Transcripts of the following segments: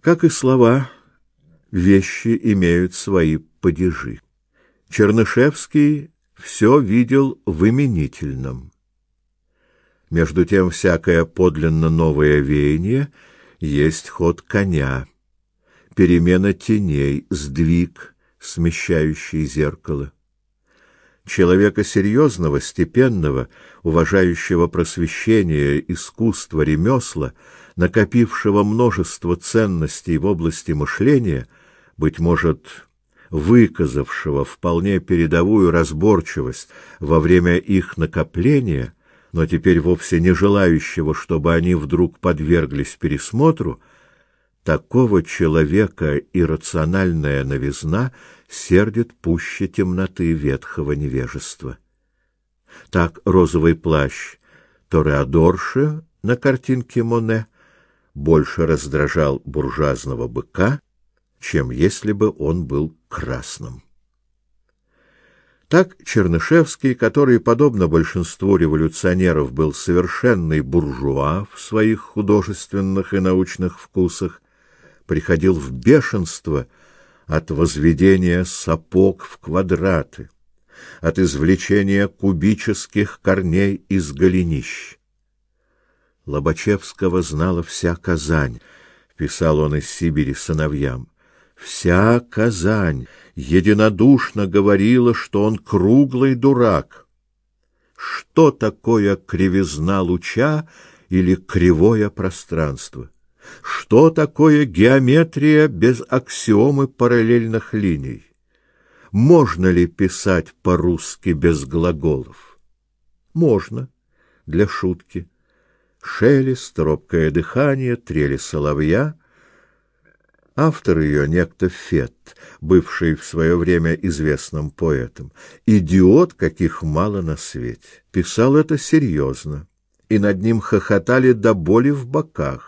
Как и слова, вещи имеют свои падежи. Чернышевский все видел в именительном. Между тем всякое подлинно новое веяние есть ход коня, перемена теней, сдвиг, смещающий зеркало. Человека серьезного, степенного, уважающего просвещение, искусство, ремесла, накопившего множество ценностей в области мышления, быть может, выказавшего вполне передовую разборчивость во время их накопления, но теперь вовсе не желающего, чтобы они вдруг подверглись пересмотру, такого человека иррациональная новизна сердит пуще темноты ветхого невежества. Так розовый плащ Тореадорши на картинке Моне больше раздражал буржуазного быка, чем если бы он был красным. Так Чернышевский, который, подобно большинству революционеров, был совершенный буржуа в своих художественных и научных вкусах, приходил в бешенство от возведения сапог в квадраты, от извлечения кубических корней из голенищ. Лобачевского знала вся Казань, писал он из Сибири сыновьям. Вся Казань единодушно говорила, что он круглый дурак. Что такое кривизна луча или кривое пространство? Что такое геометрия без аксиомы параллельных линий? Можно ли писать по-русски без глаголов? Можно, для шутки. Шелест, робкое дыхание, трели соловья — Автор ее некто Фет, бывший в свое время известным поэтом, идиот, каких мало на свете. Писал это серьезно, и над ним хохотали до боли в боках.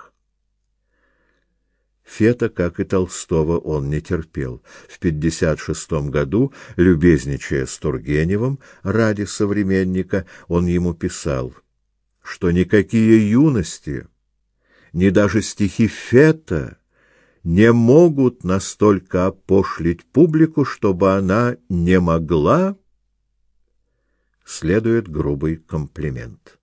Фета, как и Толстого, он не терпел. В 56 году, любезничая с Тургеневым ради современника, он ему писал, что никакие юности, ни даже стихи Фета не могут настолько опошлить публику, чтобы она не могла, следует грубый комплимент.